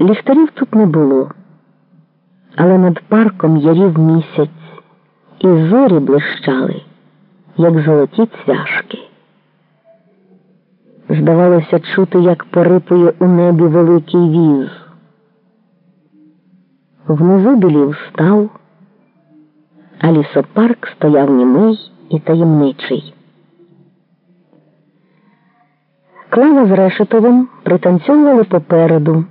Ліхтарів тут не було, але над парком ярів місяць, і зорі блищали, як золоті цвяшки. Здавалося, чути, як порипує у небі великий віз. Внизу білів став, а лісопарк стояв німий і таємничий. Клава з Решетовим пританцьовували попереду,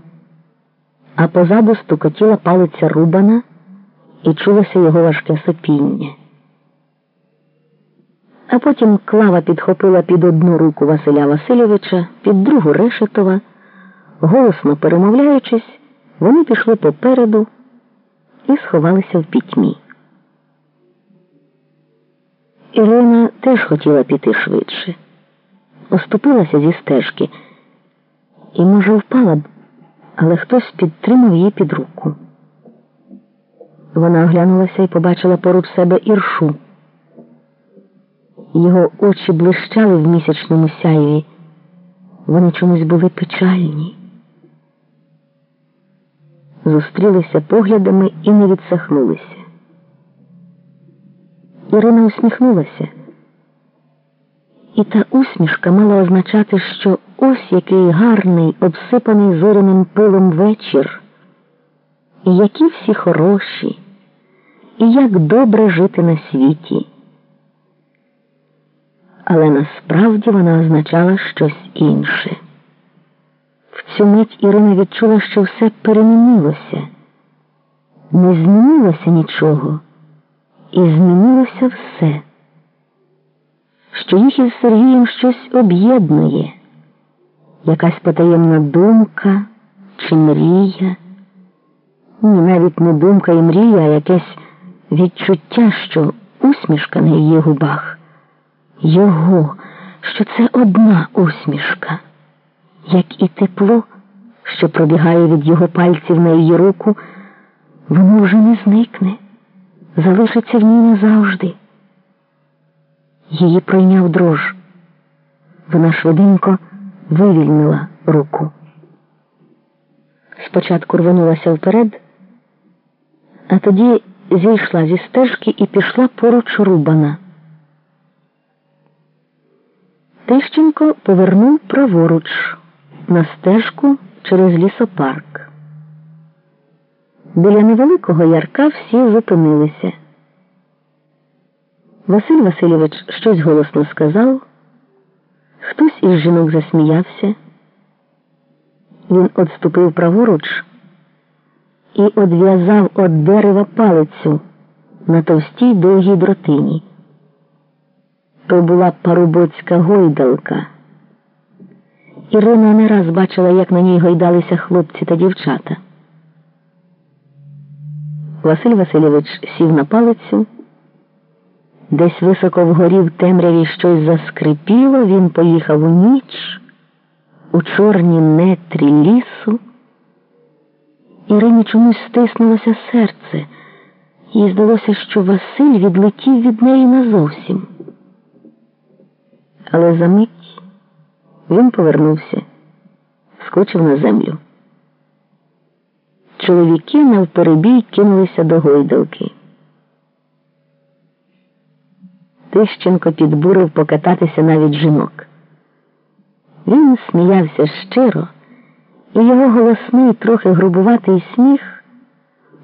а позаду стукотіла палиця Рубана і чулося його важке сопіння. А потім клава підхопила під одну руку Василя Васильовича, під другу Решетова. Голосно перемовляючись, вони пішли попереду і сховалися в пітьмі. Ірина теж хотіла піти швидше, оступилася зі стежки і, може, впала б, але хтось підтримав її під руку. Вона оглянулася і побачила поруч себе іршу. Його очі блищали в місячному сяєві. Вони чомусь були печальні. Зустрілися поглядами і не відсахнулися. Ірина усміхнулася, і та усмішка мала означати, що ось який гарний, обсипаний зоряним пилом вечір, і які всі хороші, і як добре жити на світі. Але насправді вона означала щось інше. В цю мить Ірина відчула, що все перемінилося, не змінилося нічого, і змінилося все, що їх із Сергієм щось об'єднує, якась потаємна думка чи мрія. Ні, навіть не думка і мрія, а якесь відчуття, що усмішка на її губах його, що це одна усмішка, як і тепло, що пробігає від його пальців на її руку, воно вже не зникне, залишиться в ній назавжди. Її пройняв дрож. Вона швиденько вивільнила руку. Спочатку рвонулася вперед, а тоді зійшла зі стежки і пішла поруч рубана. Тищенко повернув праворуч на стежку через лісопарк. Біля невеликого ярка всі зупинилися. Василь Васильович щось голосно сказав, хтось із жінок засміявся. Він отступив праворуч і одв'язав від дерева палицю на товстій довгій дротині. То була парубоцька гойдалка. Ірина не раз бачила, як на ній гойдалися хлопці та дівчата. Василь Васильович сів на палицю. Десь високо вгорі в темряві щось заскрипіло, він поїхав у ніч, у чорні нетрі лісу. Ірині чомусь стиснулося серце, їй здалося, що Василь відлетів від неї назовсім але за мить він повернувся, скочив на землю. Чоловіки навперебій кинулися до гойдалки. Тищенко підбурив покататися навіть жінок. Він сміявся щиро, і його голосний, трохи грубуватий сміх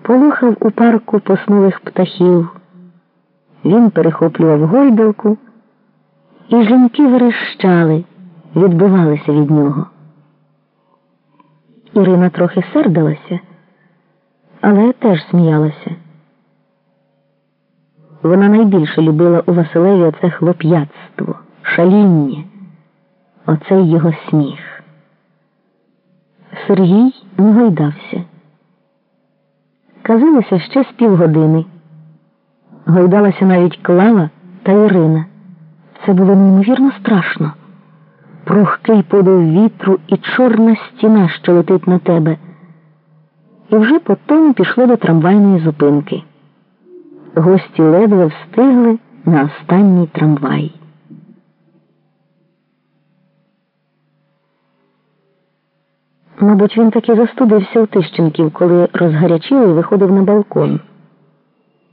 полохав у парку поснулих птахів. Він перехоплював гойдалку і жінки верещали, відбивалися від нього. Ірина трохи сердилася, але теж сміялася. Вона найбільше любила у Василеві оце хлоп'ятство, шаління, оцей його сміх. Сергій не гойдався. Казилося ще з півгодини. Гойдалася навіть Клава та Ірина. Це було неймовірно страшно. Прохкий подив вітру і чорна стіна, що летить на тебе. І вже потім пішли до трамвайної зупинки. Гості ледве встигли на останній трамвай. Мабуть, він таки застудився у Тищенків, коли розгарячілий виходив на балкон.